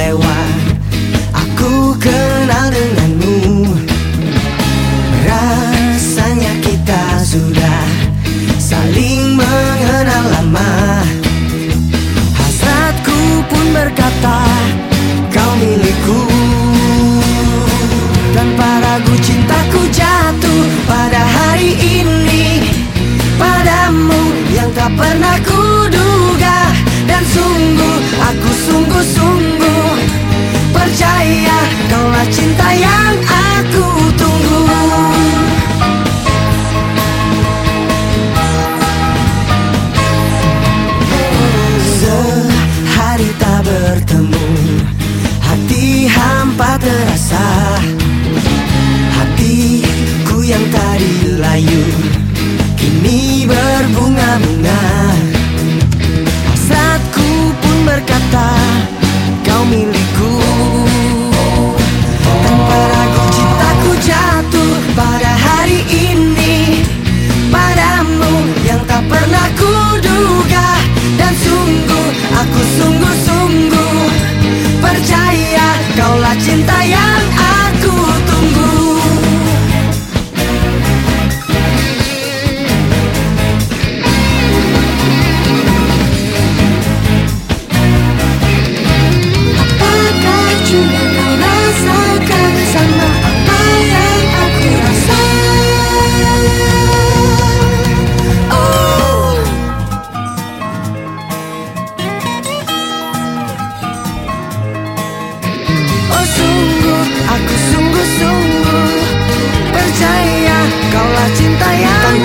only one terasa Hatiku yang tadi layu Kini berbunga-bunga. Hasratku pun berkata Kau milikku. Tanpa ragu cintaku jatuh pada hari ini. Padamu yang tak pernah kuduga Dan sungguh aku sungguh-sungguh Percaya kaulah cinta yang Kau sama aku? Oh Oh sungguh, aku sungguh-sungguh Percaya kaulah cinta yang